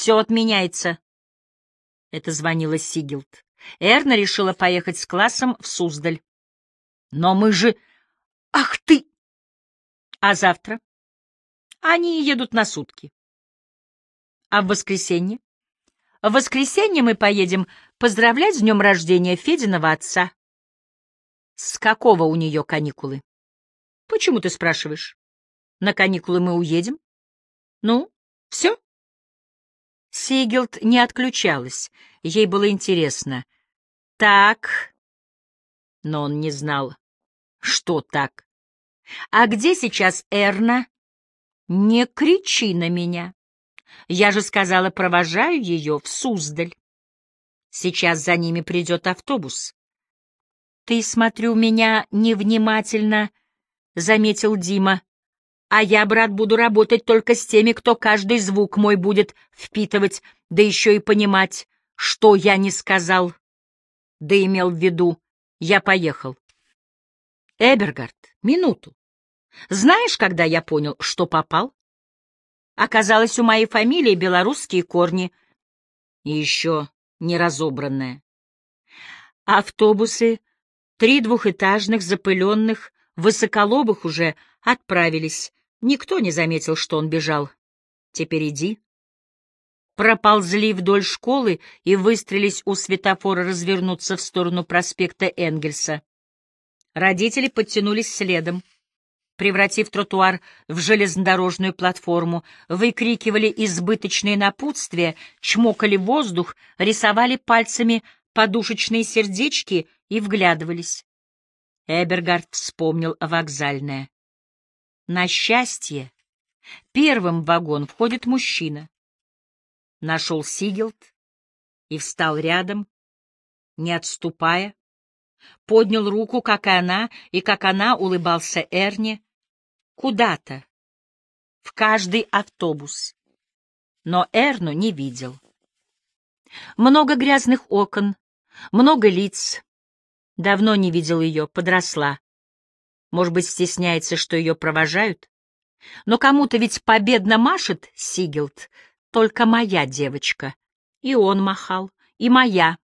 Все отменяется. Это звонила Сигилд. Эрна решила поехать с классом в Суздаль. Но мы же... Ах ты! А завтра? Они едут на сутки. А в воскресенье? В воскресенье мы поедем поздравлять с днем рождения Фединого отца. С какого у нее каникулы? Почему ты спрашиваешь? На каникулы мы уедем? Ну, все? Сигелд не отключалась. Ей было интересно. Так. Но он не знал, что так. А где сейчас Эрна? Не кричи на меня. Я же сказала, провожаю ее в Суздаль. Сейчас за ними придет автобус. Ты, смотрю, меня невнимательно, — заметил Дима. А я, брат, буду работать только с теми, кто каждый звук мой будет впитывать, да еще и понимать, что я не сказал. Да имел в виду, я поехал. Эбергард, минуту. Знаешь, когда я понял, что попал? Оказалось, у моей фамилии белорусские корни. И еще неразобранная. Автобусы, три двухэтажных, запыленных, высоколобых уже отправились. Никто не заметил, что он бежал. Теперь иди. Проползли вдоль школы и выстрелились у светофора развернуться в сторону проспекта Энгельса. Родители подтянулись следом превратив тротуар в железнодорожную платформу, выкрикивали избыточные напутствия, чмокали воздух, рисовали пальцами подушечные сердечки и вглядывались. Эбергард вспомнил вокзальное. На счастье, первым в вагон входит мужчина. Нашел Сигелд и встал рядом, не отступая, поднял руку, как и она, и как она улыбался Эрне, Куда-то. В каждый автобус. Но Эрну не видел. Много грязных окон, много лиц. Давно не видел ее, подросла. Может быть, стесняется, что ее провожают? Но кому-то ведь победно машет Сигелд, только моя девочка. И он махал, и моя.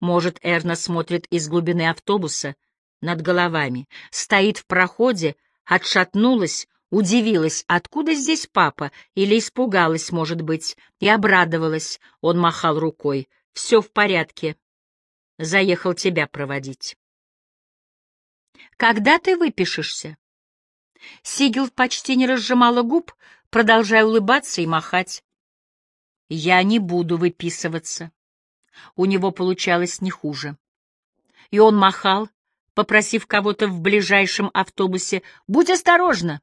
Может, Эрна смотрит из глубины автобуса над головами, стоит в проходе, отшатнулась, удивилась, откуда здесь папа, или испугалась, может быть, и обрадовалась. Он махал рукой. «Все в порядке. Заехал тебя проводить». «Когда ты выпишешься?» Сигел почти не разжимала губ, продолжая улыбаться и махать. «Я не буду выписываться». У него получалось не хуже. И он махал, попросив кого-то в ближайшем автобусе «Будь осторожна!»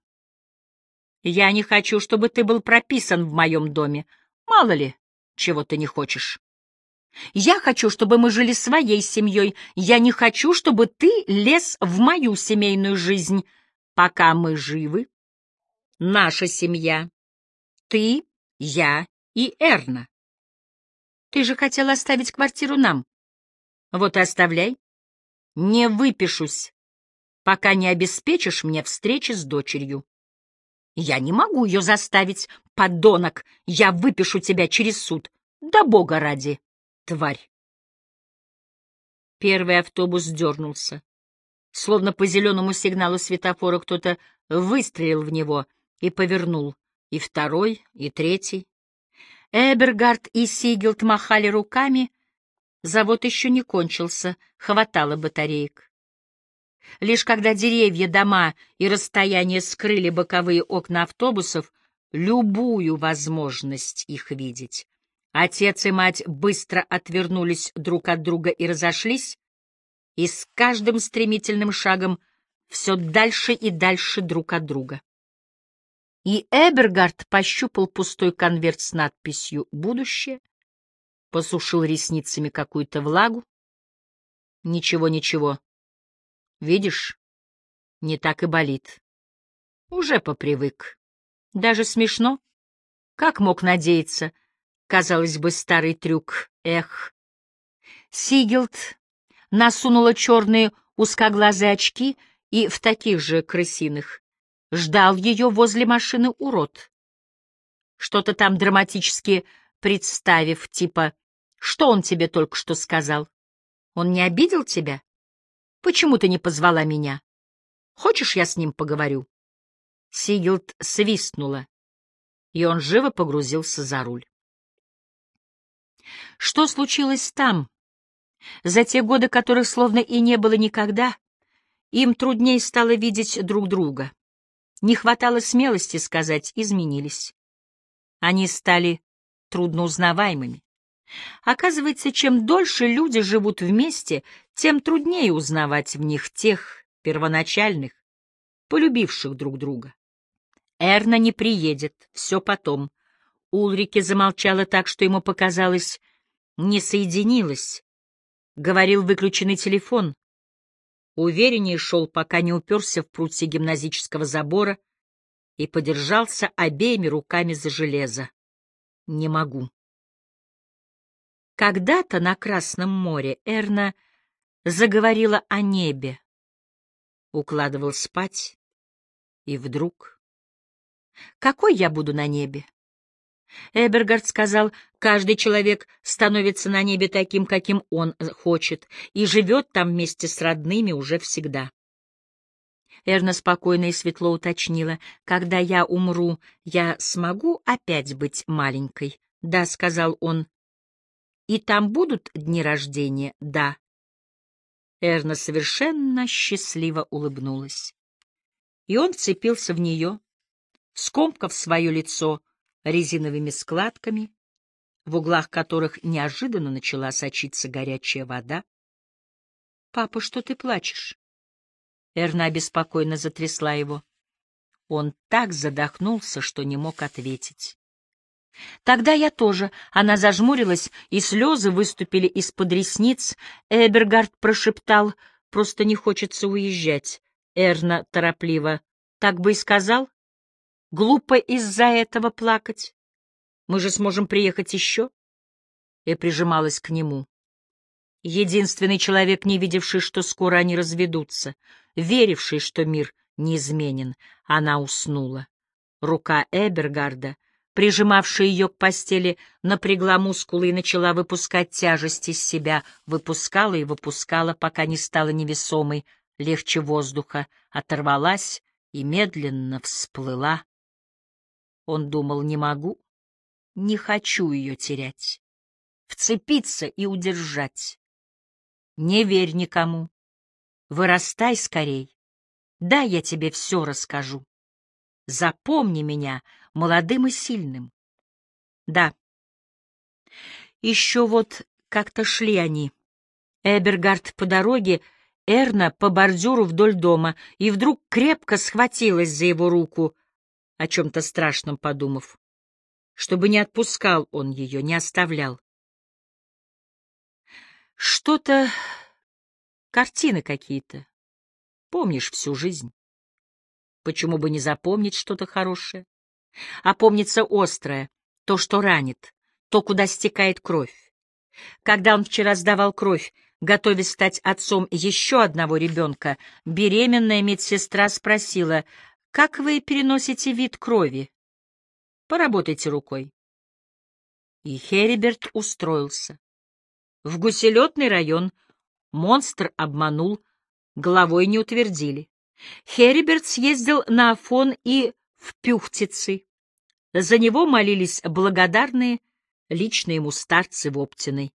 «Я не хочу, чтобы ты был прописан в моем доме. Мало ли, чего ты не хочешь. Я хочу, чтобы мы жили своей семьей. Я не хочу, чтобы ты лез в мою семейную жизнь. Пока мы живы, наша семья. Ты, я и Эрна. Ты же хотел оставить квартиру нам. Вот и оставляй. Не выпишусь, пока не обеспечишь мне встречи с дочерью. Я не могу ее заставить, подонок. Я выпишу тебя через суд. Да бога ради, тварь. Первый автобус дернулся. Словно по зеленому сигналу светофора кто-то выстрелил в него и повернул. И второй, и третий. Эбергард и Сигелд махали руками, Завод еще не кончился, хватало батареек. Лишь когда деревья, дома и расстояние скрыли боковые окна автобусов, любую возможность их видеть, отец и мать быстро отвернулись друг от друга и разошлись, и с каждым стремительным шагом все дальше и дальше друг от друга. И Эбергард пощупал пустой конверт с надписью «Будущее», посушил ресницами какую-то влагу. Ничего, ничего. Видишь, не так и болит. Уже попривык. Даже смешно. Как мог надеяться? Казалось бы, старый трюк. Эх. Сигелд насунула черные узкоглазые очки и в таких же крысиных. Ждал ее возле машины урод. что-то там драматически представив, типа «Что он тебе только что сказал? Он не обидел тебя? Почему ты не позвала меня? Хочешь, я с ним поговорю?» Сигилд свистнула, и он живо погрузился за руль. Что случилось там? За те годы, которых словно и не было никогда, им труднее стало видеть друг друга. Не хватало смелости сказать «изменились». Они стали трудноузнаваемыми. Оказывается, чем дольше люди живут вместе, тем труднее узнавать в них тех первоначальных, полюбивших друг друга. Эрна не приедет, все потом. Улрике замолчала так, что ему показалось, не соединилась. Говорил выключенный телефон. Увереннее шел, пока не уперся в прутья гимназического забора и подержался обеими руками за железо. Не могу. Когда-то на Красном море Эрна заговорила о небе. Укладывал спать, и вдруг... Какой я буду на небе? Эбергард сказал, каждый человек становится на небе таким, каким он хочет, и живет там вместе с родными уже всегда. Эрна спокойно и светло уточнила, когда я умру, я смогу опять быть маленькой? Да, — сказал он. И там будут дни рождения? Да. Эрна совершенно счастливо улыбнулась. И он вцепился в нее, скомкав свое лицо, резиновыми складками, в углах которых неожиданно начала сочиться горячая вода. — Папа, что ты плачешь? Эрна беспокойно затрясла его. Он так задохнулся, что не мог ответить. Тогда я тоже. Она зажмурилась, и слезы выступили из-под ресниц. Эбергард прошептал, просто не хочется уезжать. Эрна торопливо. Так бы и сказал. Глупо из-за этого плакать. Мы же сможем приехать еще. И прижималась к нему. Единственный человек, не видевший, что скоро они разведутся, веривший, что мир неизменен, она уснула. Рука Эбергарда, прижимавшая ее к постели, напрягла мускулы и начала выпускать тяжесть из себя, выпускала и выпускала, пока не стала невесомой, легче воздуха, оторвалась и медленно всплыла он думал, не могу, не хочу ее терять. Вцепиться и удержать. Не верь никому. Вырастай скорей. Да, я тебе все расскажу. Запомни меня молодым и сильным. Да. Еще вот как-то шли они. Эбергард по дороге, Эрна по бордюру вдоль дома, и вдруг крепко схватилась за его руку — о чем-то страшном подумав, чтобы не отпускал он ее, не оставлял. Что-то... картины какие-то. Помнишь всю жизнь. Почему бы не запомнить что-то хорошее? А помнится острое, то, что ранит, то, куда стекает кровь. Когда он вчера сдавал кровь, готовясь стать отцом еще одного ребенка, беременная медсестра спросила, как вы переносите вид крови? Поработайте рукой. И Хериберт устроился. В гуселетный район монстр обманул, головой не утвердили. Хериберт съездил на Афон и в Пюхтицы. За него молились благодарные, лично ему старцы в Оптиной.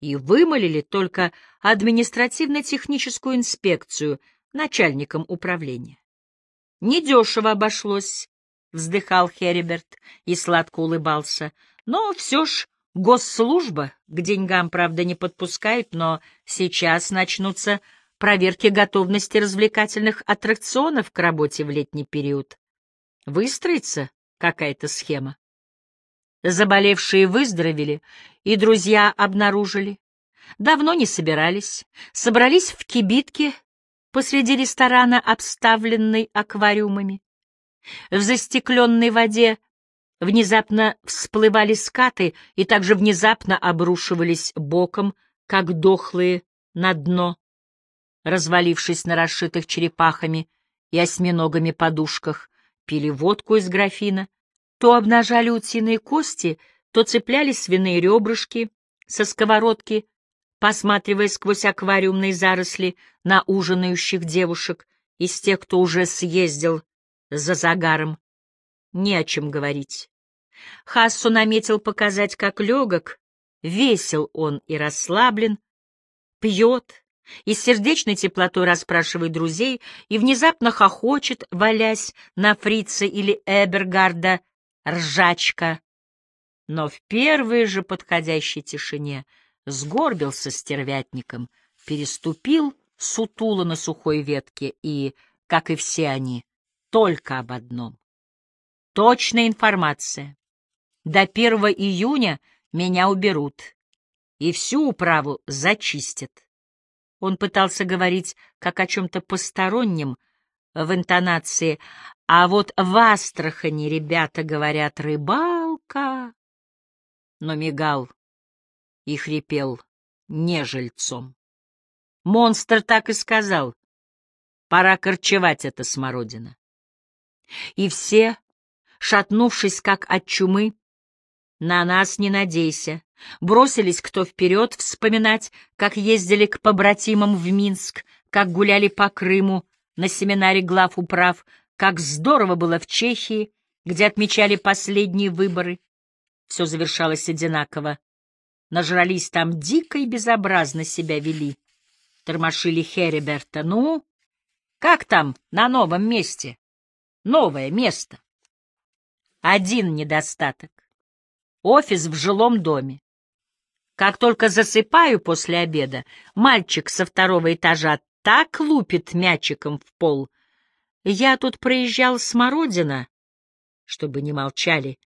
И вымолили только административно-техническую инспекцию начальником управления. Недешево обошлось, — вздыхал Хериберт и сладко улыбался. Но все ж госслужба к деньгам, правда, не подпускает, но сейчас начнутся проверки готовности развлекательных аттракционов к работе в летний период. Выстроится какая-то схема. Заболевшие выздоровели, и друзья обнаружили. Давно не собирались, собрались в кибитке посреди ресторана, обставленный аквариумами. В застекленной воде внезапно всплывали скаты и также внезапно обрушивались боком, как дохлые на дно, развалившись на расшитых черепахами и осьминогами подушках, пили водку из графина, То обнажали утиные кости, то цепляли свиные ребрышки со сковородки, посматривая сквозь аквариумные заросли на ужинающих девушек из тех, кто уже съездил за загаром. Не о чем говорить. Хассу наметил показать, как легок, весел он и расслаблен, пьет и с сердечной теплотой расспрашивает друзей и внезапно хохочет, валясь на фрице или Эбергарда ржачка. Но в первой же подходящей тишине сгорбился стервятником, переступил сутула на сухой ветке и, как и все они, только об одном. Точная информация. До 1 июня меня уберут и всю управу зачистят. Он пытался говорить как о чем-то постороннем в интонации, а вот в Астрахани ребята говорят «рыбалка», но мигал и хрипел не жильцом. Монстр так и сказал «пора корчевать это смородина». И все, шатнувшись как от чумы, на нас не надейся. Бросились кто вперед вспоминать, как ездили к побратимам в Минск, как гуляли по Крыму на семинаре глав управ, как здорово было в Чехии, где отмечали последние выборы. Все завершалось одинаково. Нажрались там дико и безобразно себя вели. Тормошили Хериберта. Ну, как там на новом месте? Новое место. Один недостаток. Офис в жилом доме. Как только засыпаю после обеда, мальчик со второго этажа так лупит мячиком в пол. Я тут проезжал Смородина, чтобы не молчали,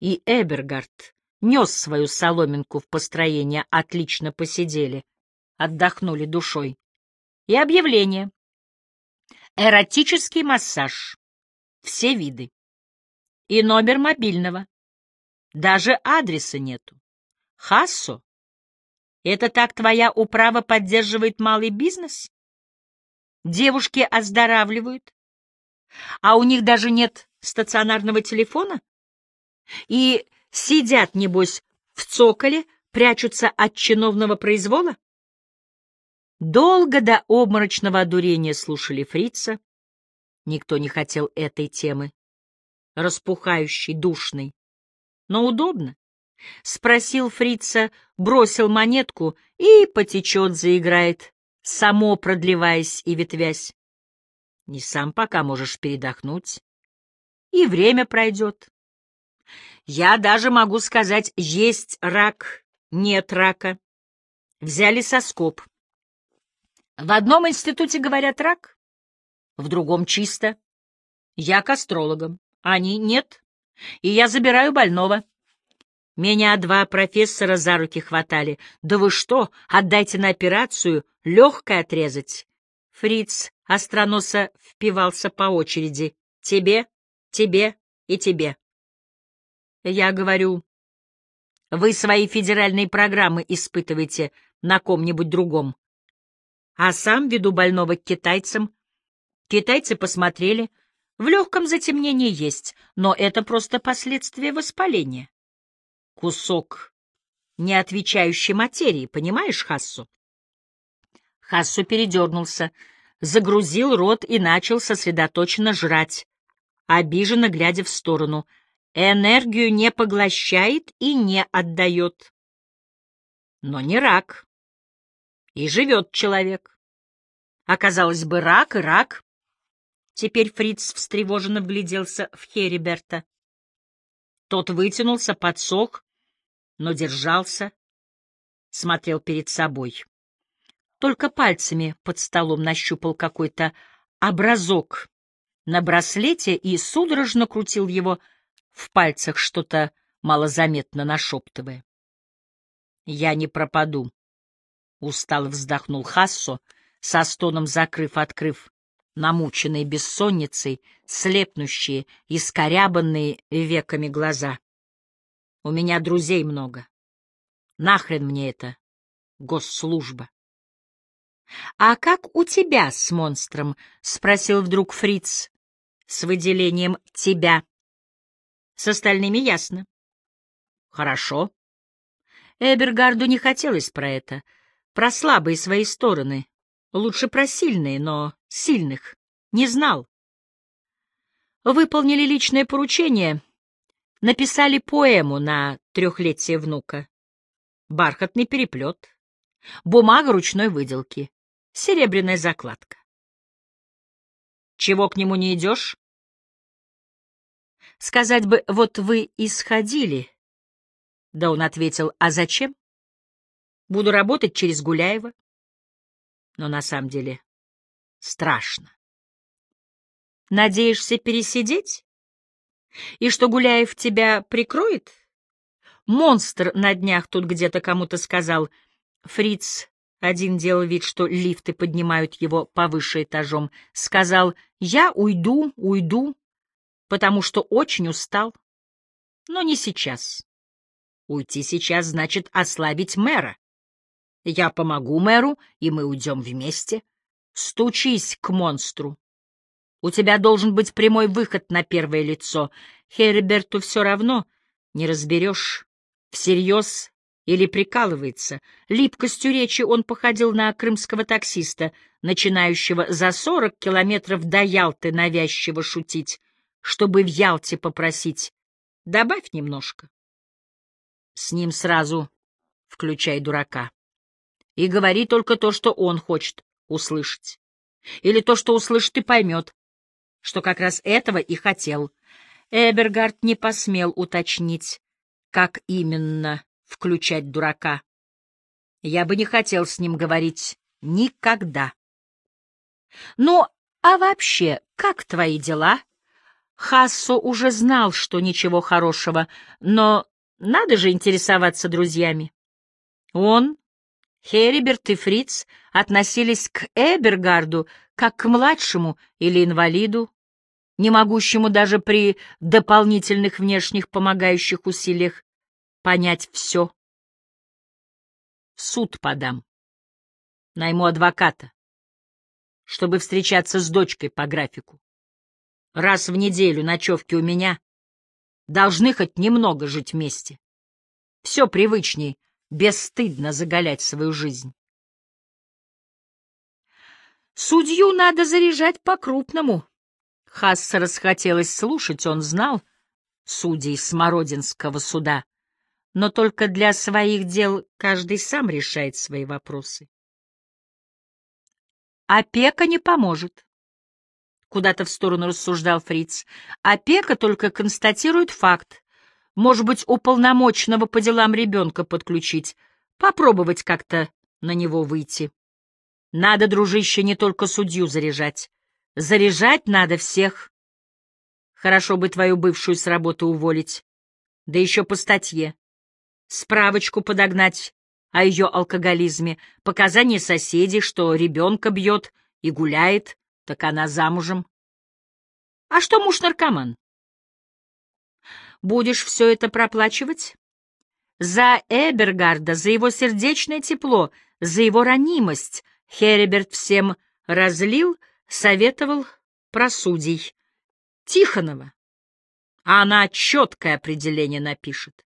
и Эбергард нес свою соломинку в построение, отлично посидели, отдохнули душой. И объявление. Эротический массаж. Все виды. И номер мобильного. Даже адреса нету. Хассо? Это так твоя управа поддерживает малый бизнес? Девушки оздоравливают, а у них даже нет стационарного телефона? И сидят, небось, в цоколе, прячутся от чиновного произвола? Долго до обморочного одурения слушали фрица. Никто не хотел этой темы, распухающей, душной но удобно. Спросил фрица, бросил монетку и потечет, заиграет, само продлеваясь и ветвясь. Не сам пока можешь передохнуть. И время пройдет. Я даже могу сказать, есть рак, нет рака. Взяли соскоб. В одном институте говорят рак, в другом чисто. Я к астрологам, они нет. И я забираю больного. Меня два профессора за руки хватали. Да вы что, отдайте на операцию, легкое отрезать. Фриц остроноса впивался по очереди. Тебе, тебе и тебе. Я говорю, вы свои федеральные программы испытываете на ком-нибудь другом. А сам веду больного к китайцам. Китайцы посмотрели — в легком затемнении есть, но это просто последствия воспаления. Кусок не отвечающей материи, понимаешь, Хассу? Хассу передернулся, загрузил рот и начал сосредоточенно жрать, обиженно глядя в сторону. Энергию не поглощает и не отдает. Но не рак. И живет человек. Оказалось бы, рак и рак. Теперь Фриц встревоженно вгляделся в Хериберта. Тот вытянулся, подсох, но держался, смотрел перед собой. Только пальцами под столом нащупал какой-то образок на браслете и судорожно крутил его в пальцах, что-то малозаметно нашептывая. «Я не пропаду», — устало вздохнул Хассо, со стоном закрыв-открыв намученные бессонницей, слепнущие и скорябанные веками глаза. У меня друзей много. Нахрен мне это, госслужба? — А как у тебя с монстром? — спросил вдруг Фриц с выделением «тебя». С остальными ясно. Хорошо. Эбергарду не хотелось про это, про слабые свои стороны. Лучше про сильные, но сильных. Не знал. Выполнили личное поручение, написали поэму на трехлетие внука. Бархатный переплет, бумага ручной выделки, серебряная закладка. Чего к нему не идешь? Сказать бы, вот вы исходили. Да он ответил, а зачем? Буду работать через Гуляева. Но на самом деле страшно. Надеешься пересидеть? И что Гуляев тебя прикроет? Монстр на днях тут где-то кому-то сказал. Фриц один делал вид, что лифты поднимают его повыше этажом. Сказал, я уйду, уйду, потому что очень устал. Но не сейчас. Уйти сейчас значит ослабить мэра. Я помогу мэру, и мы уйдем вместе. Стучись к монстру. У тебя должен быть прямой выход на первое лицо. Херберту все равно, не разберешь, всерьез или прикалывается. Липкостью речи он походил на крымского таксиста, начинающего за сорок километров до Ялты навязчиво шутить чтобы в Ялте попросить. Добавь немножко. С ним сразу включай дурака. И говори только то, что он хочет услышать. Или то, что услышит и поймет, что как раз этого и хотел. Эбергард не посмел уточнить, как именно включать дурака. Я бы не хотел с ним говорить никогда. Ну, а вообще, как твои дела? Хассо уже знал, что ничего хорошего, но надо же интересоваться друзьями. Он, Хериберт и Фриц относились к Эбергарду как к младшему или инвалиду, не могущему даже при дополнительных внешних помогающих усилиях понять все. суд подам. Найму адвоката, чтобы встречаться с дочкой по графику раз в неделю ночевки у меня, должны хоть немного жить вместе. Все привычней, бесстыдно заголять свою жизнь. Судью надо заряжать по-крупному. Хасса расхотелось слушать, он знал судей Смородинского суда, но только для своих дел каждый сам решает свои вопросы. Опека не поможет куда-то в сторону рассуждал Фриц. Опека только констатирует факт. Может быть, уполномоченного по делам ребенка подключить, попробовать как-то на него выйти. Надо, дружище, не только судью заряжать. Заряжать надо всех. Хорошо бы твою бывшую с работы уволить. Да еще по статье. Справочку подогнать о ее алкоголизме, показания соседей, что ребенка бьет и гуляет, так она замужем. А что муж наркоман? Будешь все это проплачивать? За Эбергарда, за его сердечное тепло, за его ранимость Хереберт всем разлил, советовал про судей. Тихонова. А она четкое определение напишет.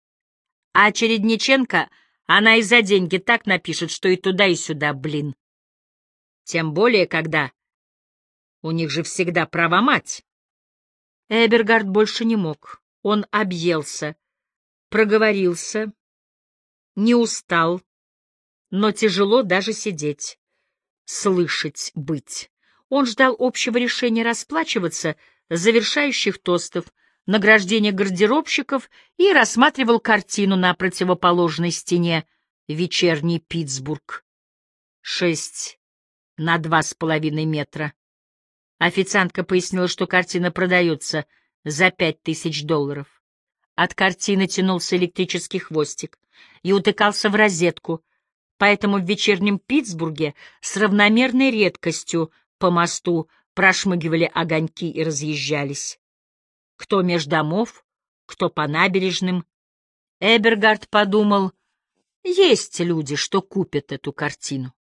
А Чередниченко она и за деньги так напишет, что и туда, и сюда, блин. Тем более, когда у них же всегда права мать. Эбергард больше не мог. Он объелся, проговорился, не устал, но тяжело даже сидеть, слышать быть. Он ждал общего решения расплачиваться, завершающих тостов, награждения гардеробщиков и рассматривал картину на противоположной стене «Вечерний Питтсбург». Шесть на два с половиной метра. Официантка пояснила, что картина продается за пять тысяч долларов. От картины тянулся электрический хвостик и утыкался в розетку, поэтому в вечернем Питтсбурге с равномерной редкостью по мосту прошмыгивали огоньки и разъезжались. Кто меж домов, кто по набережным. Эбергард подумал, есть люди, что купят эту картину.